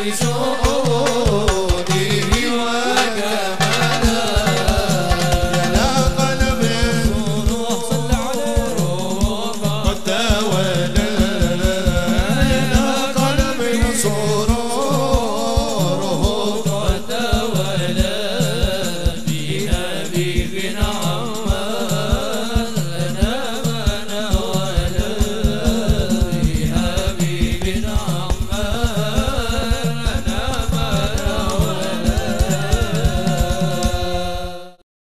Cristo.